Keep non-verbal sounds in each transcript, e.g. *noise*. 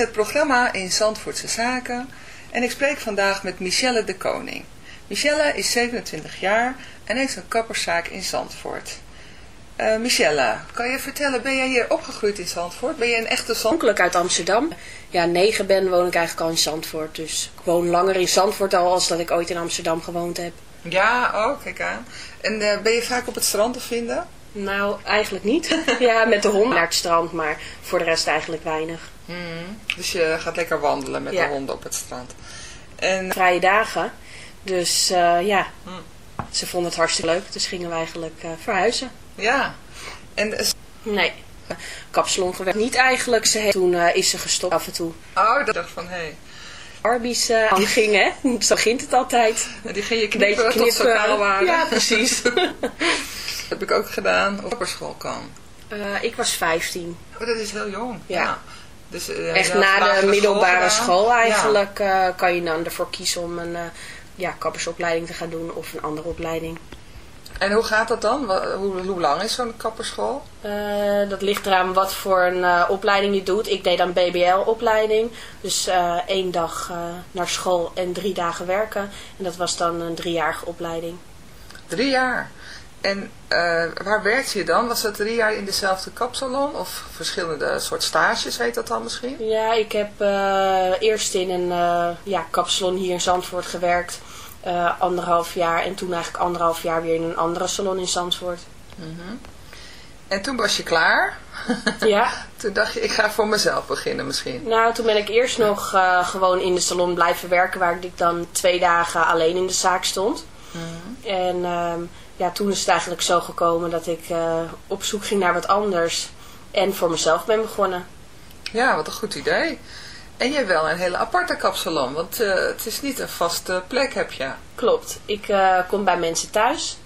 het programma in Zandvoortse Zaken en ik spreek vandaag met Michelle de Koning. Michelle is 27 jaar en heeft een kapperszaak in Zandvoort. Eh, Michelle, kan je vertellen, ben jij hier opgegroeid in Zandvoort? Ben je een echte Zandvoort? Uit Amsterdam. Ja, negen ben woon ik eigenlijk al in Zandvoort. Dus ik woon langer in Zandvoort al als dat ik ooit in Amsterdam gewoond heb. Ja, oh, kijk aan. En eh, ben je vaak op het strand te vinden? Nou, eigenlijk niet. *laughs* ja, met de hond naar het strand, maar voor de rest eigenlijk weinig. Dus je gaat lekker wandelen met Ja. de honden op het strand. En Vrije dagen. Dus eh, ja, ze vonden het hartstikke leuk. Dus gingen we eigenlijk eh, verhuizen. ja, en Nee, kapsalon gewerkt niet eigenlijk. Ze heeft, toen eh, is ze gestopt af en toe. oh, ik dacht van, hé, hey, Barbies eh aan gingen, hè. *laughs* Zo begint het altijd. die ging je beetje knippen tot ze knippen. kaal waren. Ja, precies. *laughs* heb ik ook gedaan. Op kapperschool kan. Eh, ik was 15. Oh, dat is heel jong. Ja. Dus, eh, Echt na de middelbare school, Ja. eigenlijk eh, kan je dan ervoor kiezen om een ja, kappersopleiding te gaan doen of een andere opleiding. En hoe gaat dat dan? Hoe, hoe lang is zo'n kapperschool? Dat ligt eraan wat voor een opleiding je doet. Ik deed dan BBL-opleiding. Dus één dag naar school en drie dagen werken. En dat was dan een driejarige opleiding. Drie jaar. En eh, waar werkte je dan? Was dat drie jaar in dezelfde kapsalon? Of verschillende soort stages heet dat dan misschien? Ja, ik heb eh, eerst in een eh, ja, kapsalon hier in Zandvoort gewerkt. anderhalf jaar. En toen eigenlijk anderhalf jaar weer in een andere salon in Zandvoort. En toen was je klaar. *laughs* Ja, Toen dacht je, ik ga voor mezelf beginnen misschien. Nou, toen ben ik eerst nog gewoon in de salon blijven werken, waar ik dan twee dagen alleen in de zaak stond. En ehm, ja, toen is het eigenlijk zo gekomen dat ik eh, op zoek ging naar wat anders en voor mezelf ben begonnen. Ja, wat een goed idee. En hebt wel een hele aparte kapsalon, want eh, het is niet een vaste plek heb je. Klopt, ik eh, kom bij mensen thuis.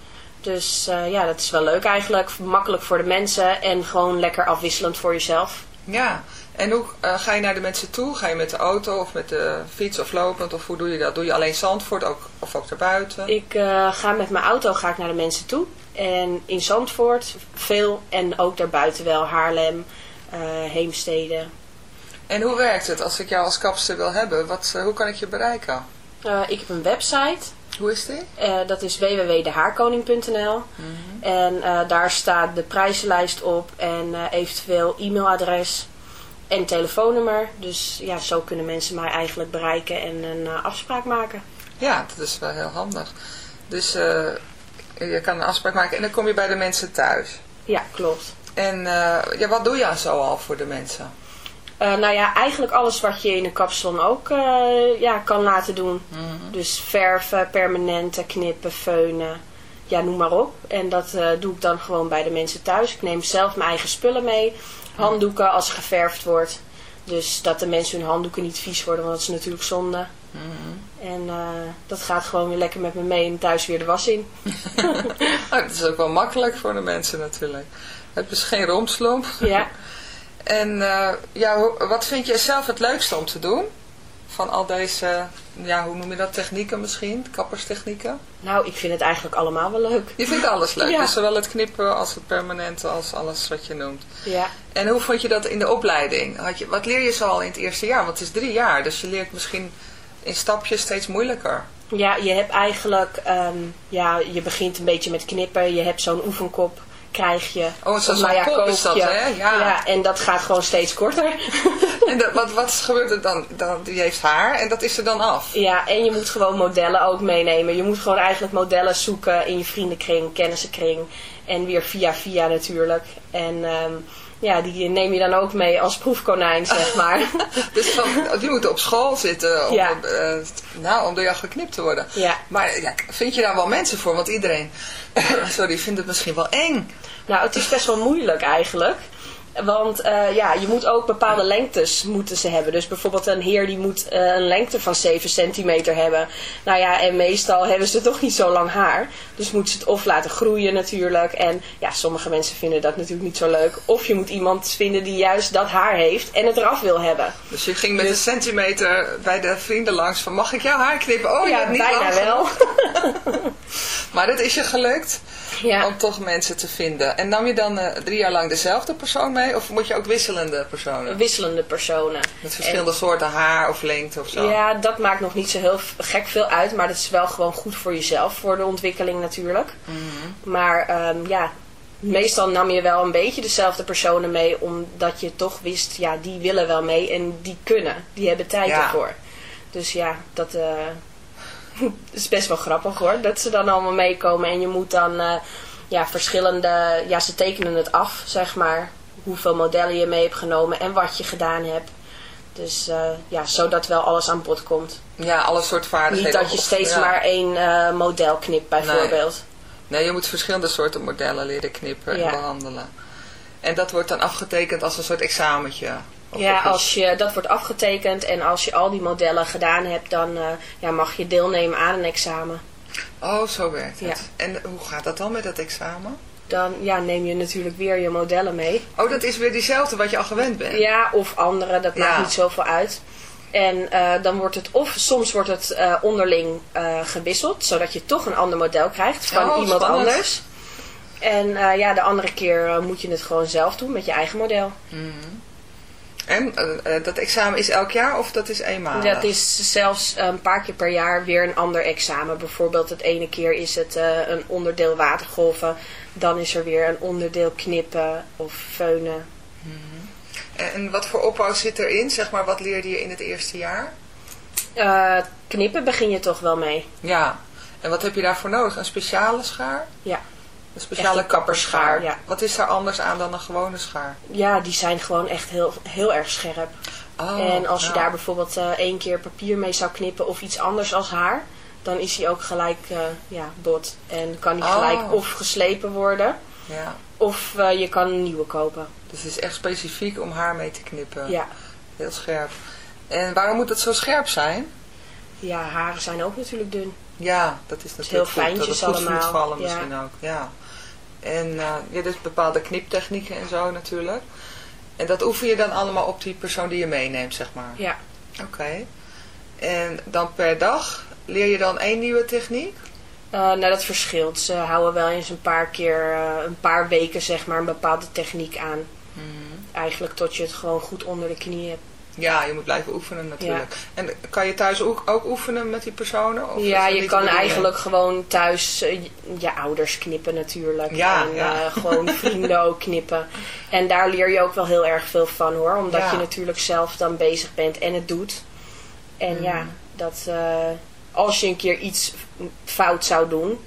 Dus ja, dat is wel leuk eigenlijk. Makkelijk voor de mensen en gewoon lekker afwisselend voor jezelf. Ja, en hoe eh, ga je naar de mensen toe? Ga je met de auto of met de fiets of lopend? Of hoe doe je dat? Doe je alleen Zandvoort ook, of ook daarbuiten? Ik eh, ga met mijn auto ga ik naar de mensen toe. En in Zandvoort veel en ook daarbuiten wel. Haarlem, eh, Heemstede. En hoe werkt het als ik jou als kapster wil hebben? Wat, hoe kan ik je bereiken? Ik heb een website. Hoe is die? dat is www.dehaarkoning.nl En eh, daar staat de prijzenlijst op en eventueel e-mailadres en telefoonnummer. Dus ja, zo kunnen mensen mij eigenlijk bereiken en een eh, afspraak maken. Ja, dat is wel heel handig. Dus eh, je kan een afspraak maken en dan kom je bij de mensen thuis. Ja, klopt. En eh, ja, wat doe je zo al voor de mensen? Nou ja, eigenlijk alles wat je in een kapsalon ook ja, kan laten doen. Dus verven, permanenten, knippen, feunen, ja, noem maar op. En dat doe ik dan gewoon bij de mensen thuis. Ik neem zelf mijn eigen spullen mee. Handdoeken als er geverfd wordt. Dus dat de mensen hun handdoeken niet vies worden, want dat is natuurlijk zonde. En eh, dat gaat gewoon weer lekker met me mee en thuis weer de was in. *laughs* Oh, dat is ook wel makkelijk voor de mensen natuurlijk. Het is geen romslomp. Ja. *laughs* En eh, ja, wat vind je zelf het leukste om te doen? Van al deze, ja, hoe noem je dat, technieken misschien? Kapperstechnieken? Nou, ik vind het eigenlijk allemaal wel leuk. Je vindt alles leuk, Ja. dus zowel het knippen als het permanente, als alles wat je noemt. Ja. En hoe vond je dat in de opleiding? Had je, wat leer je zo al in het eerste jaar? Want het is drie jaar, dus je leert misschien in stapjes steeds moeilijker. Ja, je hebt eigenlijk, ehm, ja, je begint een beetje met knippen. Je hebt zo'n oefenkop, krijg je. Oh, ja, is dat, hè? Ja. en dat gaat gewoon steeds korter. *laughs* En dat, wat, wat gebeurt er dan? dan? Die heeft haar en dat is er dan af. ja, en je moet gewoon modellen ook meenemen. Je moet gewoon eigenlijk modellen zoeken in je vriendenkring, kennissenkring. En weer via via natuurlijk. En ehm, ja, die neem je dan ook mee als proefkonijn, zeg maar. *laughs* Dus van, die moeten op school zitten om, Ja. eh, nou, om door jou geknipt te worden. Ja. Maar ja, vind je daar wel mensen voor? Want iedereen *coughs* sorry, vindt het misschien wel eng. Nou, het is best wel moeilijk eigenlijk. Want eh, ja, je moet ook bepaalde lengtes moeten ze hebben. Dus bijvoorbeeld een heer die moet eh, een lengte van 7 centimeter hebben. Nou ja, en meestal hebben ze toch niet zo lang haar. Dus moeten ze het of laten groeien natuurlijk. En ja, sommige mensen vinden dat natuurlijk niet zo leuk. Of je moet iemand vinden die juist dat haar heeft en het eraf wil hebben. Dus je ging met een centimeter bij de vrienden langs van mag ik jouw haar knippen? Oh, ja, niet bijna lang wel. *laughs* Maar het is je gelukt Ja. om toch mensen te vinden. En nam je dan eh, drie jaar lang dezelfde persoon mee? Of moet je ook wisselende personen? Wisselende personen. Met verschillende soorten haar of lengte of zo? Ja, dat maakt nog niet zo heel gek veel uit, maar dat is wel gewoon goed voor jezelf, voor de ontwikkeling natuurlijk. Mhm. Maar ehm, ja, meestal nam je wel een beetje dezelfde personen mee, omdat je toch wist, ja, die willen wel mee en die kunnen, die hebben tijd Ja. ervoor. Dus ja, dat eh, *laughs* is best wel grappig hoor, dat ze dan allemaal meekomen en je moet dan eh, ja, verschillende, ja, ze tekenen het af, zeg maar, hoeveel modellen je mee hebt genomen en wat je gedaan hebt. Dus eh, ja, zodat wel alles aan bod komt. Ja, alle soorten vaardigheden. Niet dat je steeds ja. maar één eh, model knipt bijvoorbeeld. Nee, je moet verschillende soorten modellen leren knippen Ja. en behandelen. En dat wordt dan afgetekend als een soort examentje. Ja, als je, dat wordt afgetekend en als je al die modellen gedaan hebt, dan eh, ja, mag je deelnemen aan een examen. Oh, zo werkt het. Ja. En hoe gaat dat dan met dat examen? Dan ja, neem je natuurlijk weer je modellen mee. Oh, dat is weer diezelfde wat je al gewend bent. Ja, of andere, dat maakt Ja. niet zoveel uit. En eh, dan wordt het, of soms wordt het eh, onderling eh, gewisseld, zodat je toch een ander model krijgt van Oh, iemand spannend. anders. En ja, de andere keer moet je het gewoon zelf doen met je eigen model. En eh, eh, dat examen is elk jaar of dat is eenmalig? Dat is zelfs een paar keer per jaar weer een ander examen. Bijvoorbeeld het ene keer is het een onderdeel watergolven. Dan is er weer een onderdeel knippen of feunen. En, en wat voor opbouw zit erin? Zeg maar, wat leerde je in het eerste jaar? Eh, knippen begin je toch wel mee. Ja. En wat heb je daarvoor nodig? Een speciale schaar? Ja. Een speciale een kapperschaar, ja. Wat is daar anders aan dan een gewone schaar? ja, die zijn gewoon echt heel, heel erg scherp. Oh, en als je daar bijvoorbeeld eh, één keer papier mee zou knippen of iets anders als haar, dan is hij ook gelijk eh, ja, bot. En kan hij Oh. gelijk of geslepen worden, Ja. of eh, je kan een nieuwe kopen. Dus het is echt specifiek om haar mee te knippen. Ja. Heel scherp. En waarom moet het zo scherp zijn? ja, haren zijn ook natuurlijk dun. Ja, dat is natuurlijk heel goed. Dat het goed allemaal, vallen ja. misschien ook. Ja. En eh ja, dus bepaalde kniptechnieken en zo natuurlijk. En dat oefen je dan allemaal op die persoon die je meeneemt, zeg maar. Ja. Oké. En dan per dag leer je dan één nieuwe techniek? Eh, nou, dat verschilt. Ze houden wel eens een paar keer, eh, een paar weken zeg maar, een bepaalde techniek aan. Mhm. Eigenlijk tot je het gewoon goed onder de knie hebt. Ja, je moet blijven oefenen natuurlijk. En kan je thuis ook, ook oefenen met die personen? Of ja, dat je kan eigenlijk gewoon thuis eh, je- ouders knippen natuurlijk. Ja, en ja. gewoon *laughs* vrienden ook knippen. En daar leer je ook wel heel erg veel van hoor. Omdat Ja. je natuurlijk zelf dan bezig bent en het doet. En ja, Mhm. dat eh, als je een keer iets fout zou doen,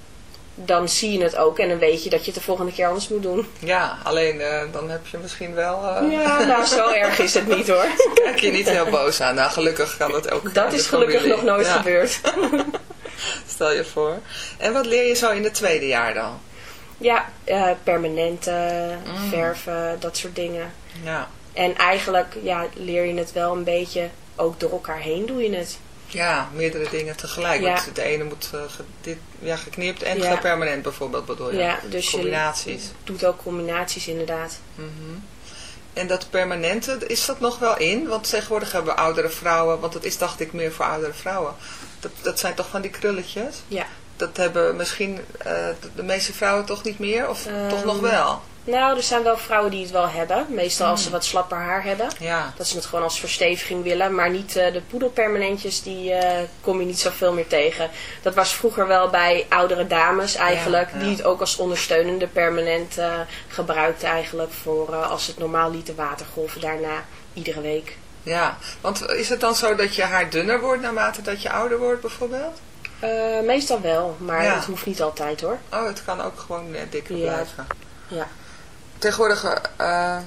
dan zie je het ook. En dan weet je dat je het de volgende keer anders moet doen. Ja, alleen eh, dan heb je misschien wel... eh, Ja, nou zo *laughs* erg is het niet hoor. Kijk je niet heel boos aan. Nou, gelukkig kan dat ook. Dat is gelukkig familie. nog nooit Ja, gebeurd. *laughs* Stel je voor. En wat leer je zo in het tweede jaar dan? Ja, eh, permanenten, verven, dat soort dingen. Ja, En eigenlijk ja, leer je het wel een beetje, ook door elkaar heen doe je het. Ja meerdere dingen tegelijk. Ja. Want het ene moet eh, ge- dit, ja, geknipt en Ja. gepermanent bijvoorbeeld bedoel je? Ja, dus je- Combinaties. Doet ook combinaties inderdaad. Mhm. En dat permanente, is dat nog wel in? Want tegenwoordig hebben we oudere vrouwen, want dat is dacht ik meer voor oudere vrouwen. Dat, dat zijn toch van die krulletjes? Ja. Dat hebben misschien eh, de, de meeste vrouwen toch niet meer? Of Ehm, toch nog wel? Nou, er zijn wel vrouwen die het wel hebben. Meestal als ze wat slapper haar hebben. Ja. Dat ze het gewoon als versteviging willen. Maar niet eh, de poedelpermanentjes, die eh, kom je niet zoveel meer tegen. Dat was vroeger wel bij oudere dames eigenlijk. Ja, ja. Die het ook als ondersteunende permanent eh gebruikten eigenlijk. Voor als het normaal lieten watergolven daarna. Iedere week. Ja, want is het dan zo dat je haar dunner wordt naarmate dat je ouder wordt bijvoorbeeld? Meestal wel, maar het hoeft niet altijd hoor. Oh, het kan ook gewoon dikker Ja. blijven. Ja. Tegenwoordig eh, eh,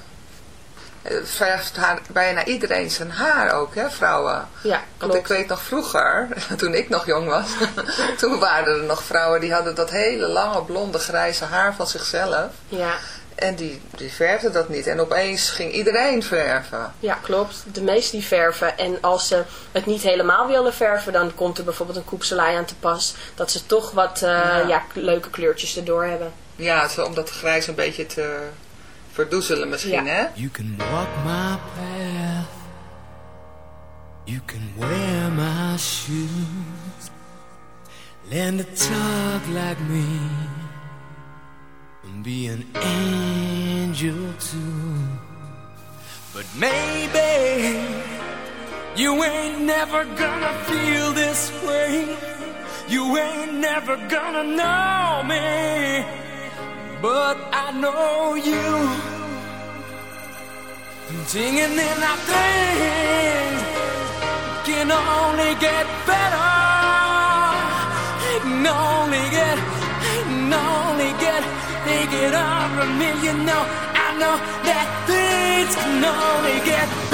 verft haar, bijna iedereen zijn haar ook, hè, vrouwen. Ja, Want klopt. ik weet nog vroeger, *laughs* toen ik nog jong was, *laughs* toen waren er nog vrouwen die hadden dat hele lange blonde grijze haar van zichzelf. Ja. En die, die verfden dat niet. En opeens ging iedereen verven. ja, klopt. De meesten die verven. En als ze het niet helemaal willen verven, dan komt er bijvoorbeeld een koepselij aan te pas. Dat ze toch wat eh, Ja. ja. leuke kleurtjes erdoor hebben. Ja, zo om dat grijs een beetje te verdoezelen misschien, hè? You can walk my path. You can wear my shoes. Learn to talk like me. And be an angel too. But maybe you ain't never gonna feel this way. You ain't never gonna know me. But I know you. Singing in our dreams, can only get better. It Can only get, it can only get, they get over me. You know, I know that things can only get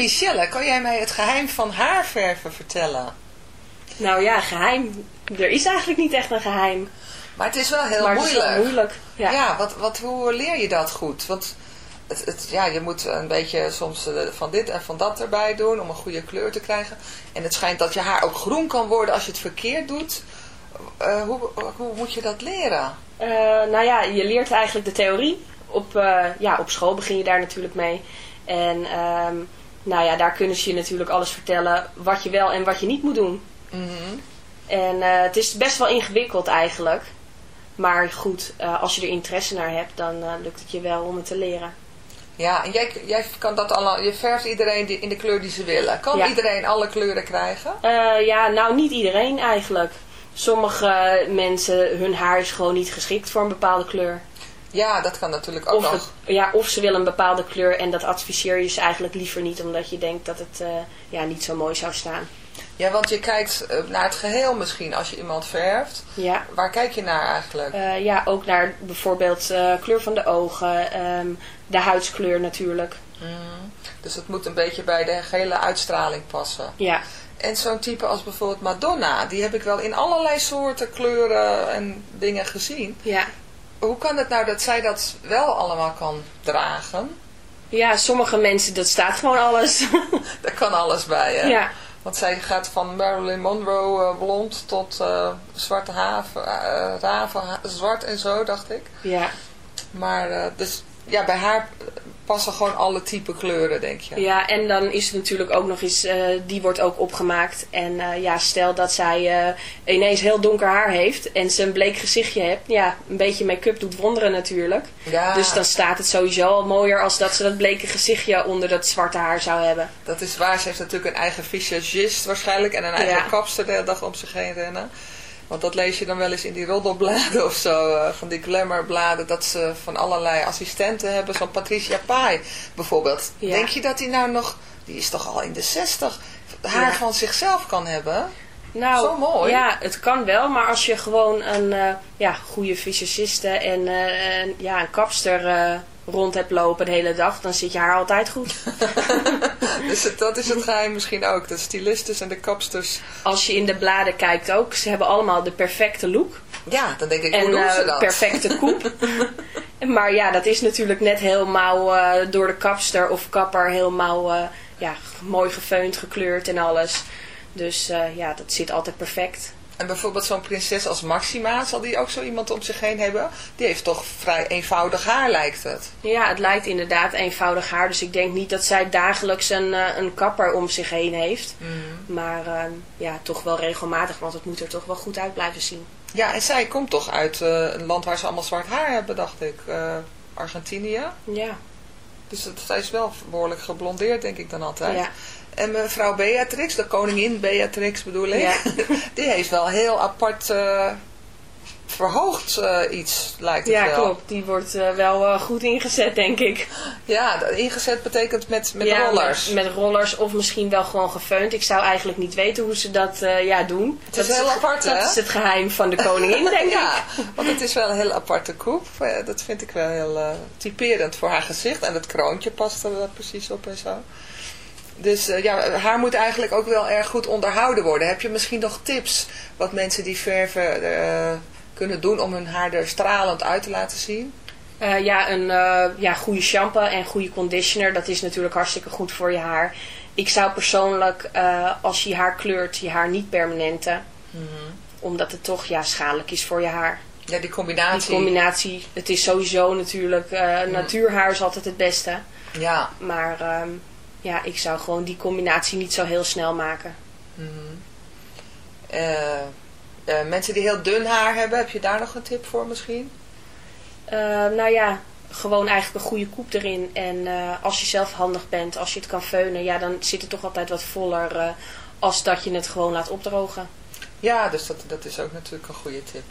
Michelle, kan jij mij het geheim van haarverven vertellen? Nou ja, geheim. Er is eigenlijk niet echt een geheim. Maar het is wel heel maar het is moeilijk. wel moeilijk. Ja. Ja, wat, wat, hoe leer je dat goed? Want het, het, ja, je moet een beetje soms eh, van dit en van dat erbij doen om een goede kleur te krijgen. En het schijnt dat je haar ook groen kan worden als je het verkeerd doet. Eh, hoe, hoe moet je dat leren? Eh, nou ja, je leert eigenlijk de theorie. Op, ja, op school begin je daar natuurlijk mee. En ehm, nou ja, daar kunnen ze je natuurlijk alles vertellen wat je wel en wat je niet moet doen. En eh, het is best wel ingewikkeld eigenlijk. Maar goed, eh, als je er interesse naar hebt, dan eh, lukt het je wel om het te leren. Ja, en jij, jij kan dat allemaal, je verft iedereen die, in de kleur die ze willen. Kan Ja. iedereen alle kleuren krijgen? Ja, nou niet iedereen eigenlijk. Sommige mensen, hun haar is gewoon niet geschikt voor een bepaalde kleur. Ja, dat kan natuurlijk ook Of, nog. het- ja, of ze willen een bepaalde kleur en dat adviseer je ze eigenlijk liever niet, omdat je denkt dat het eh, ja, niet zo mooi zou staan. Ja, want je kijkt eh, naar het geheel misschien als je iemand verft. Ja, Waar kijk je naar eigenlijk? Eh, ja ook naar bijvoorbeeld kleur van de ogen, ehm, de huidskleur natuurlijk. Dus het moet een beetje bij de gehele uitstraling passen. Ja, En zo'n type als bijvoorbeeld Madonna, die heb ik wel in allerlei soorten kleuren en dingen gezien. ja. Hoe kan het nou dat zij dat wel allemaal kan dragen? ja, sommige mensen, dat staat gewoon alles. *laughs* Daar kan alles bij, hè? ja, Want zij gaat van Marilyn Monroe eh, blond tot eh, zwarte haven, eh, raven, zwart en zo, dacht ik. ja. Maar dus ja, bij haar passen gewoon alle type kleuren, denk je. Ja, en dan is het natuurlijk ook nog eens, eh, die wordt ook opgemaakt. En eh, ja, stel dat zij eh, ineens heel donker haar heeft en ze een bleek gezichtje hebt. Ja, een beetje make-up doet wonderen natuurlijk. Ja, Dus dan staat het sowieso al mooier als dat ze dat bleke gezichtje onder dat zwarte haar zou hebben. dat is waar. Ze heeft natuurlijk een eigen visagist waarschijnlijk en een eigen Ja. kapster de hele dag om zich heen rennen. Want dat lees je dan wel eens in die roddelbladen *laughs* of zo, eh, van die glamourbladen, dat ze van allerlei assistenten hebben, zo'n Patricia Pai bijvoorbeeld. Ja. Denk je dat die nou nog, die is toch al in de zestig, haar Ja. van zichzelf kan hebben? Nou, Zo mooi. ja, het kan wel, maar als je gewoon een eh, ja, goede visagiste en eh, een- ja, een kapster rond hebt lopen de hele dag, dan zit je haar altijd goed. *laughs* Dus het- dat is het geheim misschien ook, de stylistes en de kapsters. Als je in de bladen kijkt ook, ze hebben allemaal de perfecte look. Ja, dan denk ik, en hoe doen ze eh, dat? perfecte *laughs* koep. maar ja, dat is natuurlijk net helemaal eh, door de kapster of kapper helemaal eh, ja, mooi gefeund, gekleurd en alles. Dus ja, dat zit altijd perfect. En bijvoorbeeld zo'n prinses als Maxima, zal die ook zo iemand om zich heen hebben? Die heeft toch vrij eenvoudig haar, lijkt het. Ja, het lijkt inderdaad eenvoudig haar. Dus ik denk niet dat zij dagelijks een, eh, een kapper om zich heen heeft. Maar eh, ja, toch wel regelmatig, want het moet er toch wel goed uit blijven zien. Ja, en zij komt toch uit eh, een land waar ze allemaal zwart haar hebben, dacht ik. Argentinië. Ja, Dus zij is wel behoorlijk geblondeerd, denk ik dan altijd. ja. En mevrouw Beatrix, de koningin Beatrix bedoel ik, Ja. *laughs* die heeft wel heel apart eh, verhoogd eh, iets, lijkt het ja wel. klopt. Die wordt eh, wel goed ingezet, denk ik. Ja, ingezet betekent met, met Ja, rollers. Met, met rollers of misschien wel gewoon gefeund. Ik zou eigenlijk niet weten hoe ze dat ja, doen. Het is dat heel apart, Dat hè? is het geheim van de koningin, *laughs* denk ja, ik. want het is wel een heel aparte koep. Dat vind ik wel heel typerend voor haar gezicht. En het kroontje past er wel precies op en zo. Dus eh, ja, haar moet eigenlijk ook wel erg goed onderhouden worden. Heb je misschien nog tips wat mensen die verven eh, kunnen doen om hun haar er stralend uit te laten zien? Eh, ja, een ja, goede shampoo en goede conditioner, dat is natuurlijk hartstikke goed voor je haar. Ik zou persoonlijk, als je je haar kleurt, je haar niet permanenten. Mhm. Omdat het toch ja, schadelijk is voor je haar. Ja, die combinatie. Die combinatie, het is sowieso natuurlijk, eh, natuurhaar is altijd het beste. Ja, Maar ehm, ja, ik zou gewoon die combinatie niet zo heel snel maken. eh, eh, mensen die heel dun haar hebben, heb je daar nog een tip voor misschien? Eh, nou ja, gewoon eigenlijk een goede koep erin. En als je zelf handig bent, als je het kan feunen, ja, dan zit het toch altijd wat voller als dat je het gewoon laat opdrogen. Ja, dus dat, dat is ook natuurlijk een goede tip.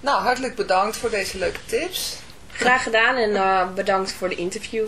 Nou, hartelijk bedankt voor deze leuke tips. Graag gedaan en bedankt voor de interview.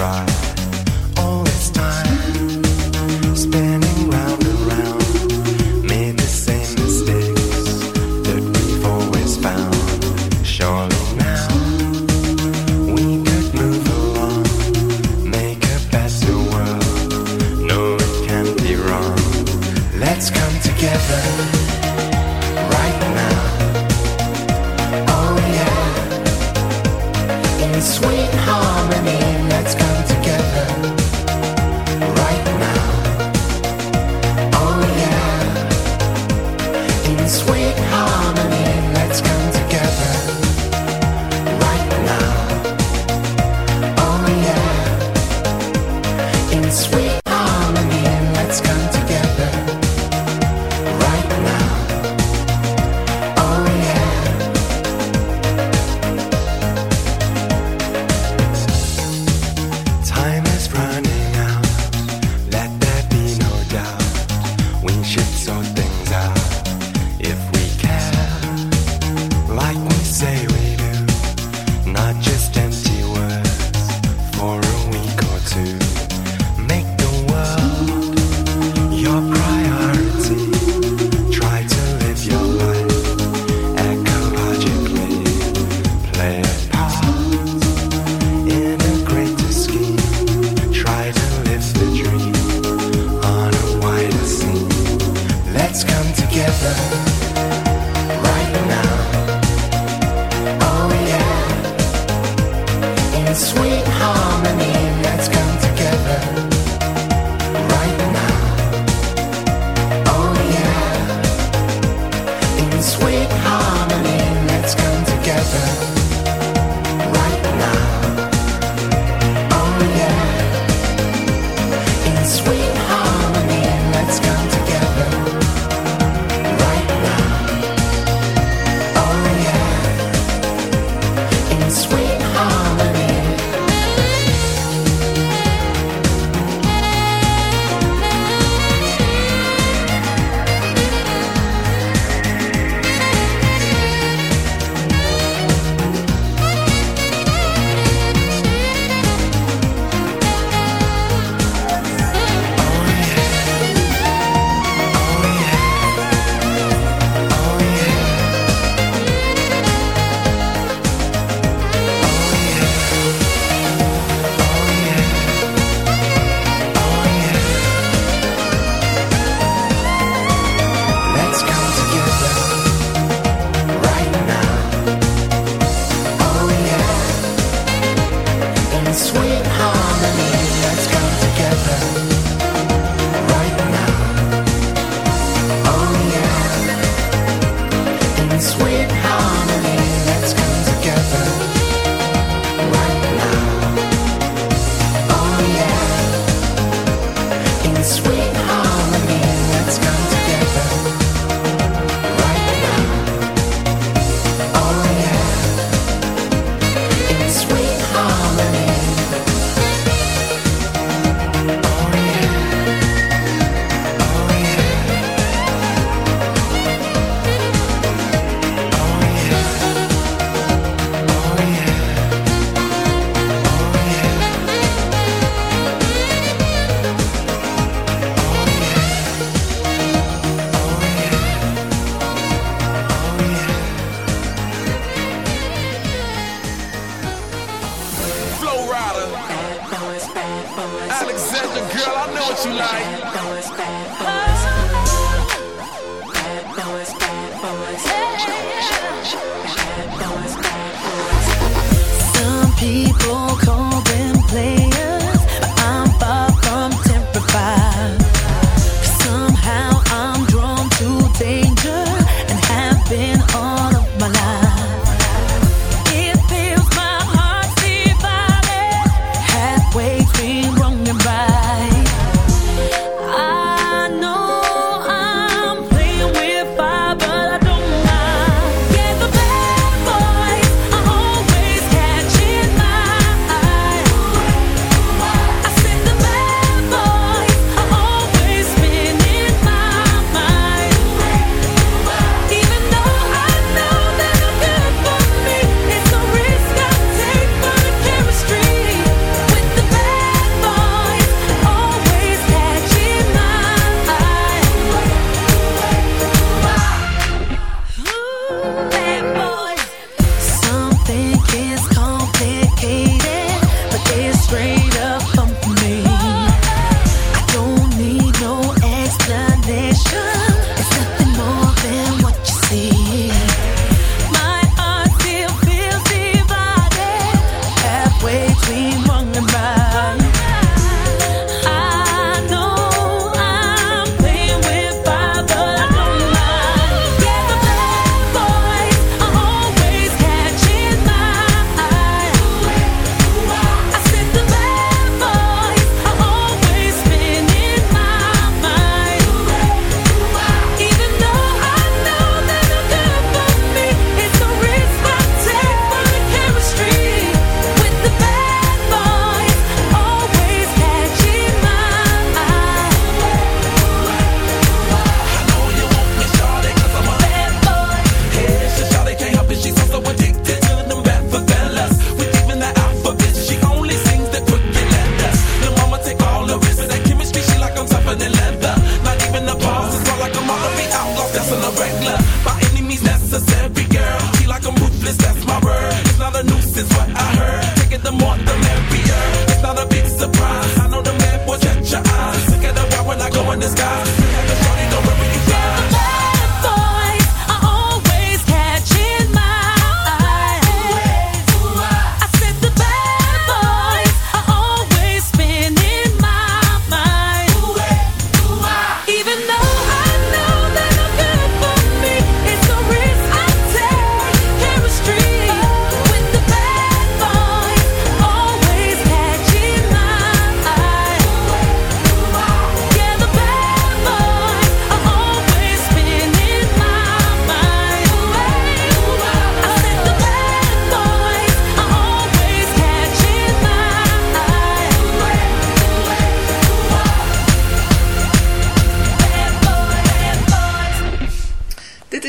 try.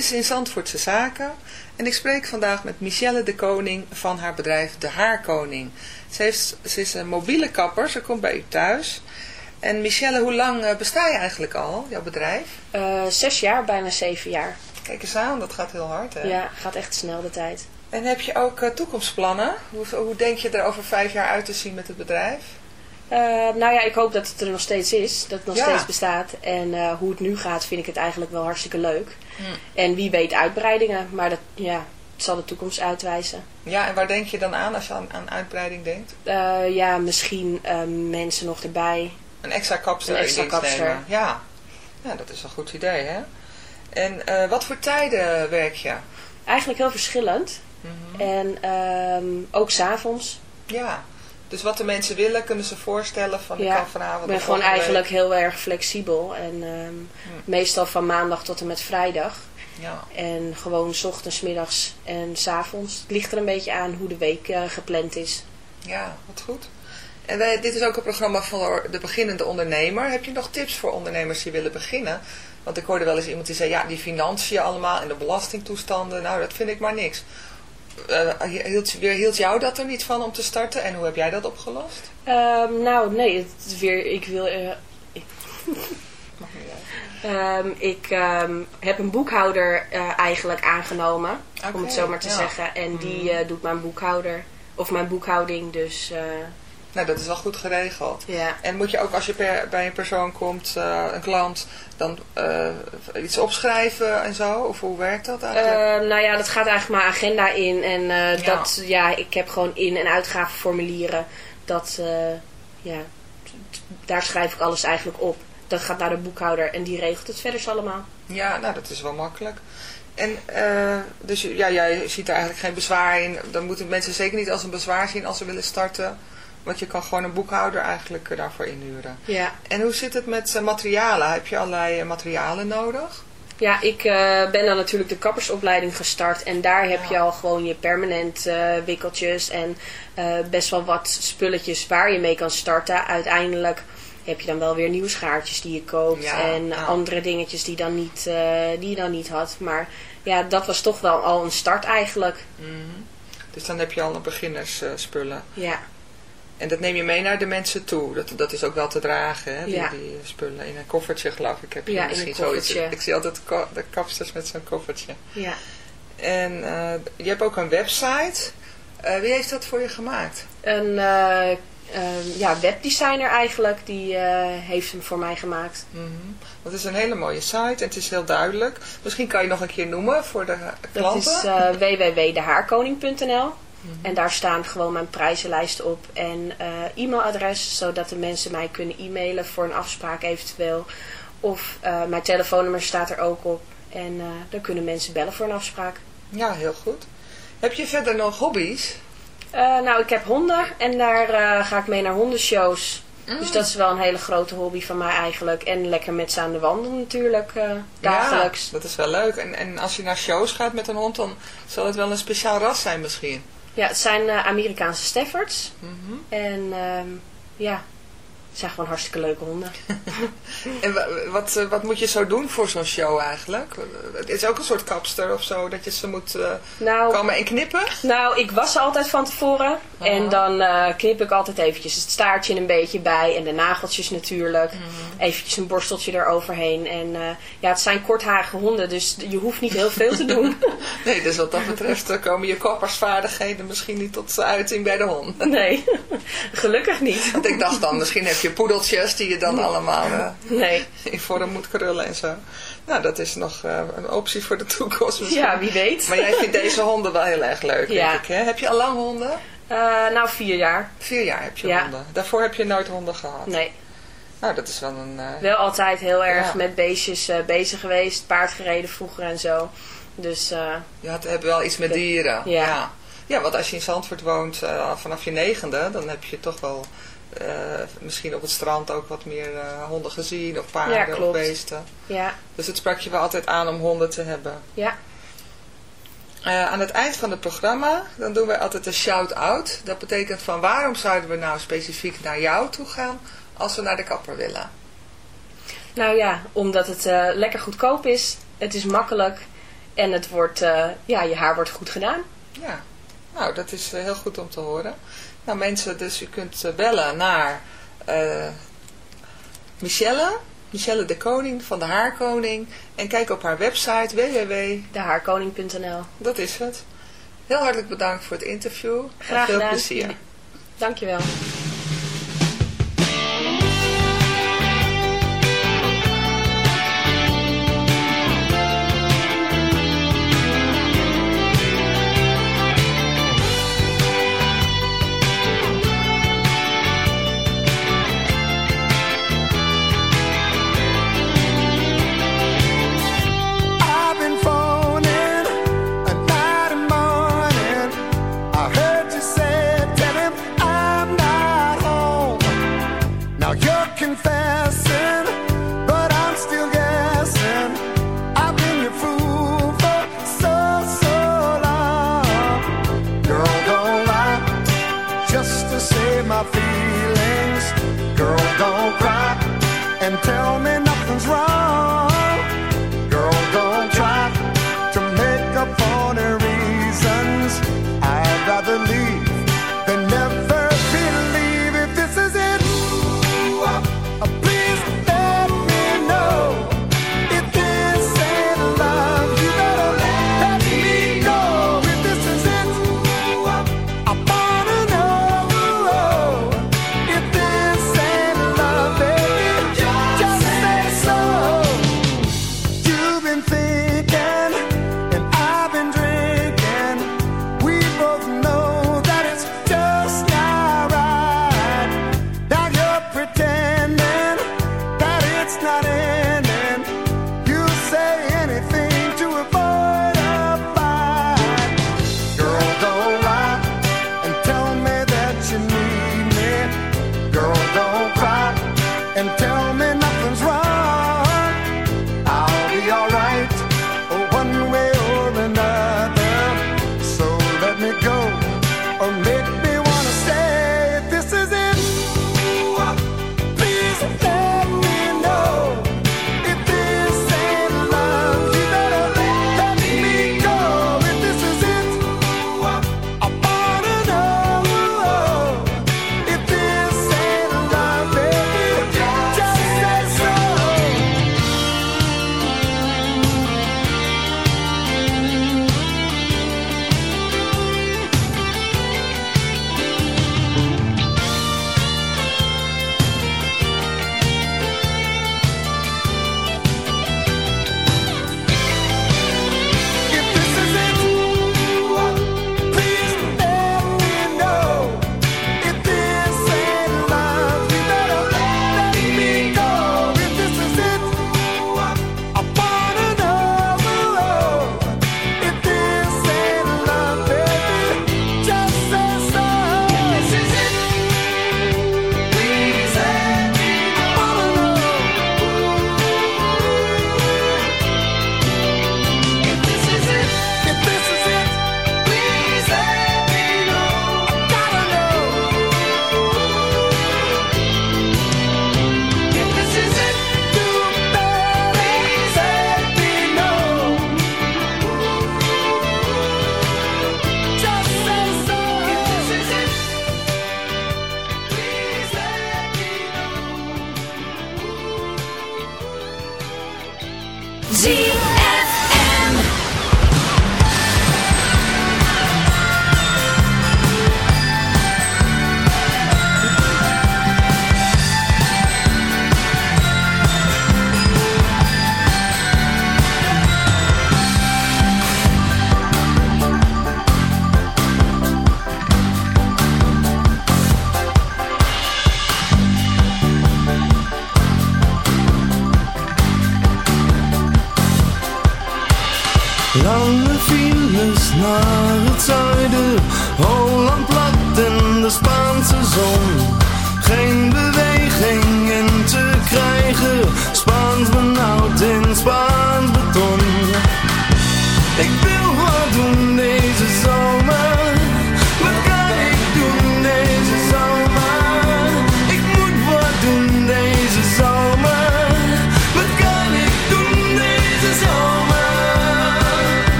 Is in Zandvoortse Zaken en ik spreek vandaag met Michelle de Koning van haar bedrijf De Haarkoning. Ze, heeft, ze is een mobiele kapper, ze komt bij u thuis. En Michelle, hoe lang eh, besta je eigenlijk al, jouw bedrijf? Eh, zes jaar, bijna zeven jaar. Kijk eens aan, dat gaat heel hard hè? Ja, gaat echt snel de tijd. En heb je ook eh, toekomstplannen? Hoe, hoe denk je er over vijf jaar uit te zien met het bedrijf? Eh, nou ja, ik hoop dat het er nog steeds is. Dat het nog Ja. steeds bestaat. En eh, hoe het nu gaat, vind ik het eigenlijk wel hartstikke leuk. Hmm. En wie weet uitbreidingen. Maar dat, ja, het zal de toekomst uitwijzen. Ja, en waar denk je dan aan als je aan, aan uitbreiding denkt? Eh, ja, misschien eh, mensen nog erbij. Een extra kapster Een extra kapster. nemen. Ja. ja, dat is een goed idee hè? En eh, wat voor tijden werk je? Eigenlijk heel verschillend. Mhm. En ehm, ook s'avonds. Ja, dus wat de mensen willen kunnen ze voorstellen van ik Ja, kan vanavond Ik ben gewoon eigenlijk heel erg flexibel. En ehm, meestal van maandag tot en met vrijdag. Ja, En gewoon 's ochtends, middags en 's avonds. Het ligt er een beetje aan hoe de week eh, gepland is. ja, wat goed. En wij, dit is ook een programma voor de beginnende ondernemer. Heb je nog tips voor ondernemers die willen beginnen? Want ik hoorde wel eens iemand die zei, ja, die financiën allemaal en de belastingtoestanden, nou, dat vind ik maar niks. Eh, hield, hield jou dat er niet van om te starten en hoe heb jij dat opgelost? Ehm, nou, nee, het weer, ik wil... eh, ik, *laughs* Ehm, ik ehm, heb een boekhouder eh, eigenlijk aangenomen, om het zo maar te ja. zeggen. En die eh, doet mijn boekhouder, of mijn boekhouding, dus... Nou, dat is wel goed geregeld. Ja. En moet je ook als je per- bij een persoon komt, eh, een klant, dan eh, iets opschrijven en zo? Of hoe werkt dat eigenlijk? Eh, nou ja, dat gaat eigenlijk mijn agenda in. En Ja. dat, ja, ik heb gewoon in- en uitgavenformulieren. Dat, ja, daar schrijf ik alles eigenlijk op. Dat gaat naar de boekhouder en die regelt het verder allemaal. Ja, nou dat is wel makkelijk. En dus ja, jij ziet er eigenlijk geen bezwaar in. Dan moeten mensen zeker niet als een bezwaar zien als ze willen starten. Want je kan gewoon een boekhouder eigenlijk eh, daarvoor inhuren. Ja. En hoe zit het met eh, materialen? Heb je allerlei eh, materialen nodig? Ja, ik ben dan natuurlijk de kappersopleiding gestart. En daar heb je al gewoon je permanent wikkeltjes en best wel wat spulletjes waar je mee kan starten. Uiteindelijk heb je dan wel weer nieuwe schaartjes die je koopt. Ja, en ja. andere dingetjes die, dan niet, die je dan niet had. Maar ja, dat was toch wel al een start eigenlijk. Dus dan heb je al een beginnersspullen. Ja, En dat neem je mee naar de mensen toe. Dat, dat is ook wel te dragen, hè? Die, Ja. die spullen. In een koffertje, geloof ik. Heb je Ja, in misschien zoiets. Ik zie altijd de kapsters met zo'n koffertje. ja. En eh, je hebt ook een website. Eh, wie heeft dat voor je gemaakt? Een eh, ja, webdesigner eigenlijk, die heeft hem voor mij gemaakt. Mhm. Dat is een hele mooie site en het is heel duidelijk. Misschien kan je nog een keer noemen voor de Dat klanten. is www.dehaarkoning.nl En daar staan gewoon mijn prijzenlijsten op en eh, e-mailadres, zodat de mensen mij kunnen e-mailen voor een afspraak eventueel. Of eh, mijn telefoonnummer staat er ook op en eh, dan kunnen mensen bellen voor een afspraak. Ja, heel goed. Heb je verder nog hobby's? Nou, ik heb honden en daar ga ik mee naar hondenshows. Dus dat is wel een hele grote hobby van mij eigenlijk. En lekker met ze aan de wandel natuurlijk, dagelijks. Ja, dat is wel leuk. En, en als je naar shows gaat met een hond, dan zal het wel een speciaal ras zijn misschien. Ja, het zijn eh, Amerikaanse Staffords. Mhm. En ehm, ja, het zijn gewoon hartstikke leuke honden. *laughs* En wa- wat, eh, wat moet je zo doen voor zo'n show eigenlijk? Het is ook een soort kapster of zo, dat je ze moet eh, Nou, komen en knippen? nou, ik was ze altijd van tevoren. En dan eh, knip ik altijd eventjes het staartje een beetje bij. En de nageltjes natuurlijk. Eventjes een borsteltje eroverheen. En eh, ja, het zijn kortharige honden, dus je hoeft niet heel veel te doen. *laughs* *laughs* Nee, dus wat dat betreft eh, komen je koppersvaardigheden misschien niet tot zijn uiting bij de hond. *laughs* nee, gelukkig niet. Want ik dacht dan, misschien heb je poedeltjes die je dan allemaal Nee, in vorm moet krullen en zo. Nou, dat is nog een optie voor de toekomst misschien. ja, wie weet. Maar jij vindt deze honden wel heel erg leuk, Ja. denk ik. Hè? Heb je al lang honden? Eh, nou, vier jaar. Vier jaar heb je Ja. honden. Daarvoor heb je nooit honden gehad. Nee, Nou, dat is wel een... eh, wel altijd heel erg Ja. met beestjes eh, bezig geweest. Paard gereden vroeger en zo. Dus Je had, hebt wel iets met dieren. Ja. ja. Ja, want als je in Zandvoort woont vanaf je negende, dan heb je toch wel misschien op het strand ook wat meer honden gezien of paarden Ja, of beesten. ja, Dus het sprak je wel altijd aan om honden te hebben. ja. Eh, aan het eind van het programma, dan doen wij altijd een shout-out. Dat betekent van waarom zouden we nou specifiek naar jou toe gaan als we naar de kapper willen? Nou ja, omdat het eh, lekker goedkoop is. Het is makkelijk. En het wordt, eh, ja, je haar wordt goed gedaan. Ja, nou dat is heel goed om te horen. Nou mensen, dus u kunt bellen naar Michelle, Michelle de Koning van de Haarkoning. En kijk op haar website www, Dehaarkoning.nl dat is het. Heel hartelijk bedankt voor het interview. Graag en veel gedaan. plezier. Dankjewel.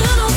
little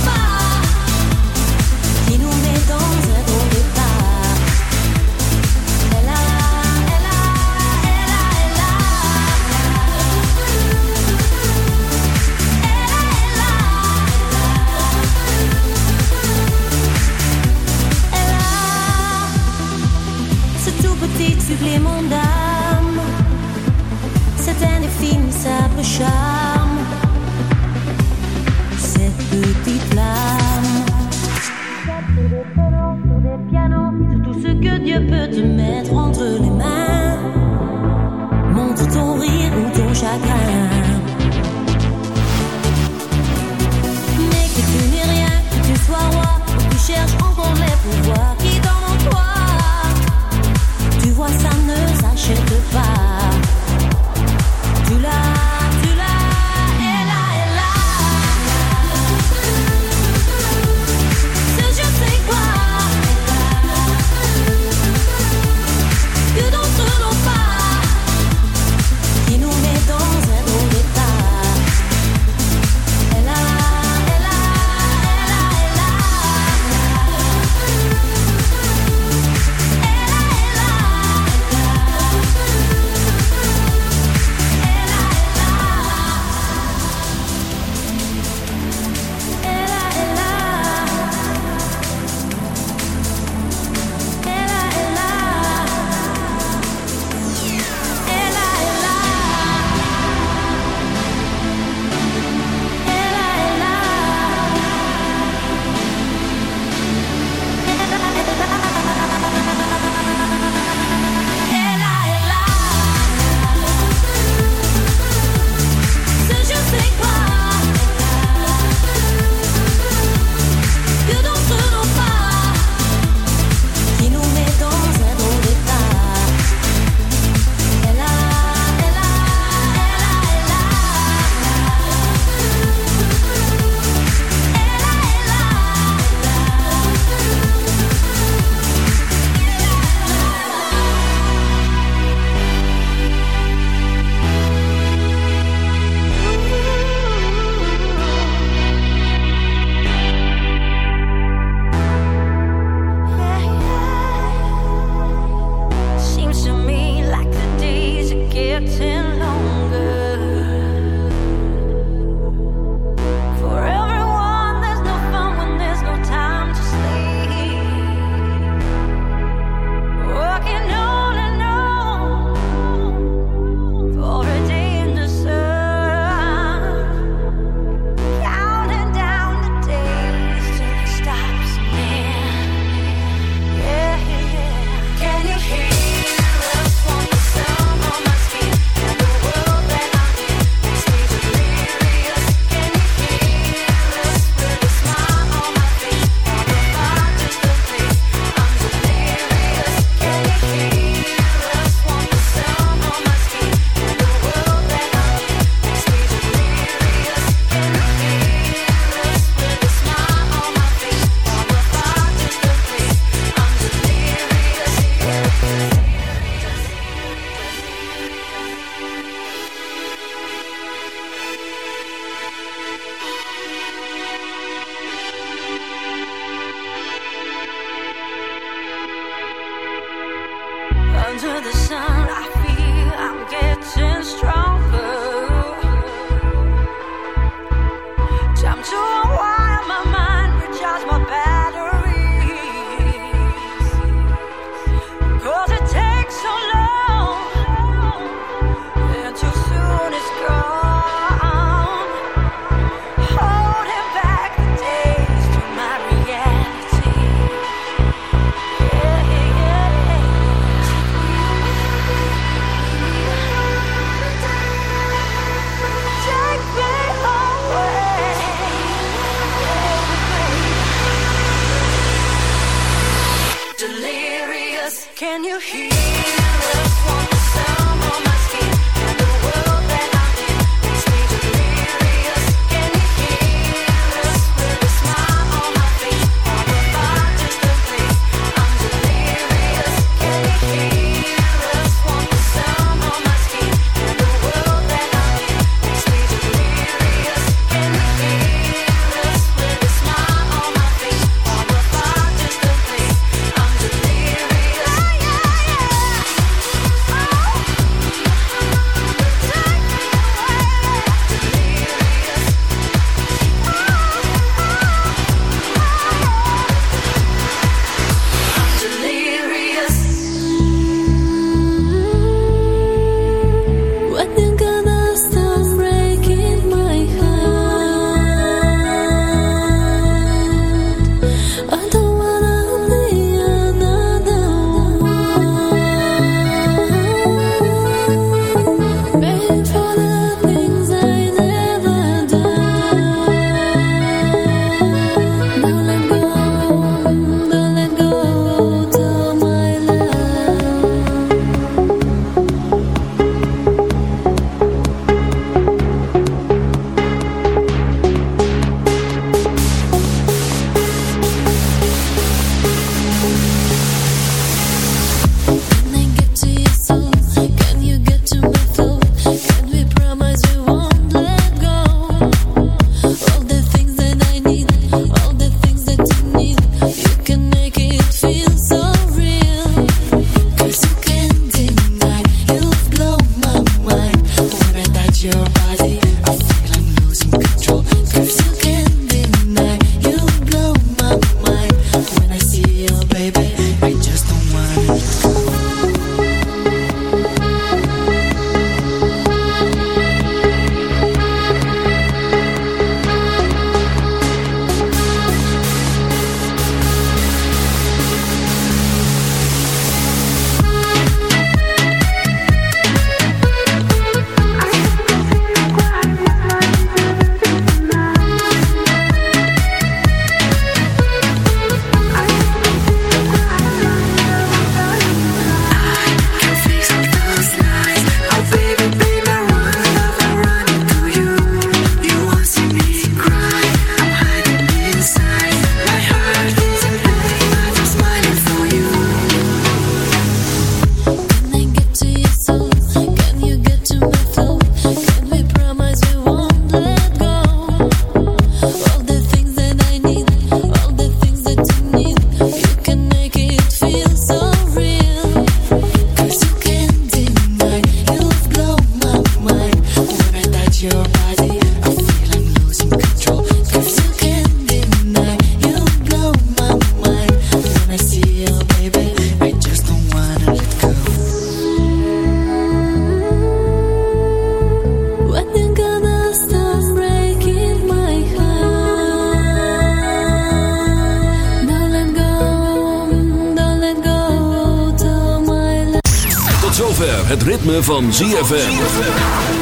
van ZFM.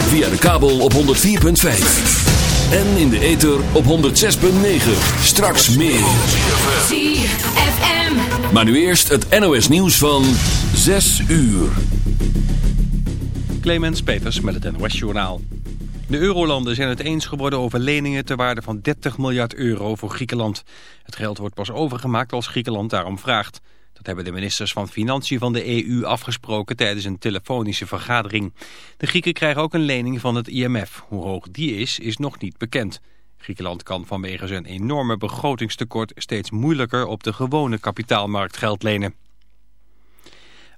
Via de kabel op 104.5. En in de ether op 106.9. Straks meer. ZFM. Maar nu eerst het NOS nieuws van 6 uur. Clemens Peters met het NOS Journaal. De eurolanden zijn het eens geworden over leningen ter waarde van 30 miljard euro voor Griekenland. Het geld wordt pas overgemaakt als Griekenland daarom vraagt. Dat hebben de ministers van Financiën van de EU afgesproken tijdens een telefonische vergadering. De Grieken krijgen ook een lening van het IMF. Hoe hoog die is, is nog niet bekend. Griekenland kan vanwege zijn enorme begrotingstekort steeds moeilijker op de gewone kapitaalmarkt geld lenen.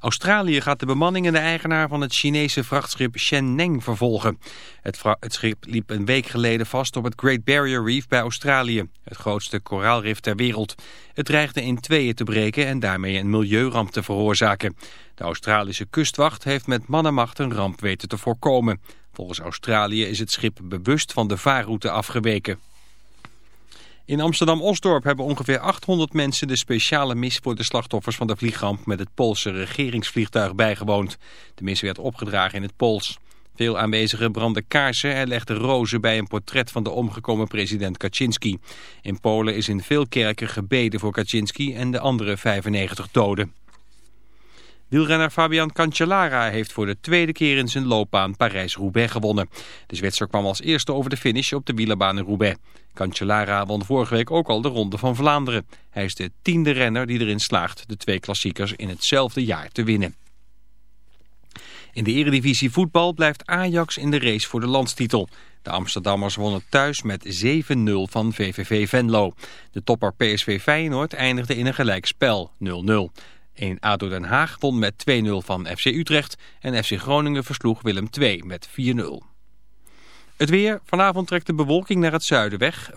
Australië gaat de bemanning en de eigenaar van het Chinese vrachtschip Shenneng vervolgen. Het, schip liep een week geleden vast op het Great Barrier Reef bij Australië, het grootste koraalrif ter wereld. Het dreigde in tweeën te breken en daarmee een milieuramp te veroorzaken. De Australische kustwacht heeft met mannenmacht een ramp weten te voorkomen. Volgens Australië is het schip bewust van de vaarroute afgeweken. In Amsterdam-Osdorp hebben ongeveer 800 mensen de speciale mis voor de slachtoffers van de vliegramp met het Poolse regeringsvliegtuig bijgewoond. De mis werd opgedragen in het Pools. Veel aanwezigen brandden kaarsen en legden rozen bij een portret van de omgekomen president Kaczynski. In Polen is in veel kerken gebeden voor Kaczynski en de andere 95 doden. Wielrenner Fabian Cancellara heeft voor de tweede keer in zijn loopbaan Parijs-Roubaix gewonnen. De Zwitser kwam als eerste over de finish op de wielerbaan in Roubaix. Cancellara won vorige week ook al de Ronde van Vlaanderen. Hij is de tiende renner die erin slaagt de twee klassiekers in hetzelfde jaar te winnen. In de eredivisie voetbal blijft Ajax in de race voor de landstitel. De Amsterdammers wonnen thuis met 7-0 van VVV Venlo. De topper PSV Feyenoord eindigde in een gelijkspel 0-0. 1 ADO Den Haag won met 2-0 van FC Utrecht en FC Groningen versloeg Willem II met 4-0. Het weer, vanavond trekt de bewolking naar het zuiden weg.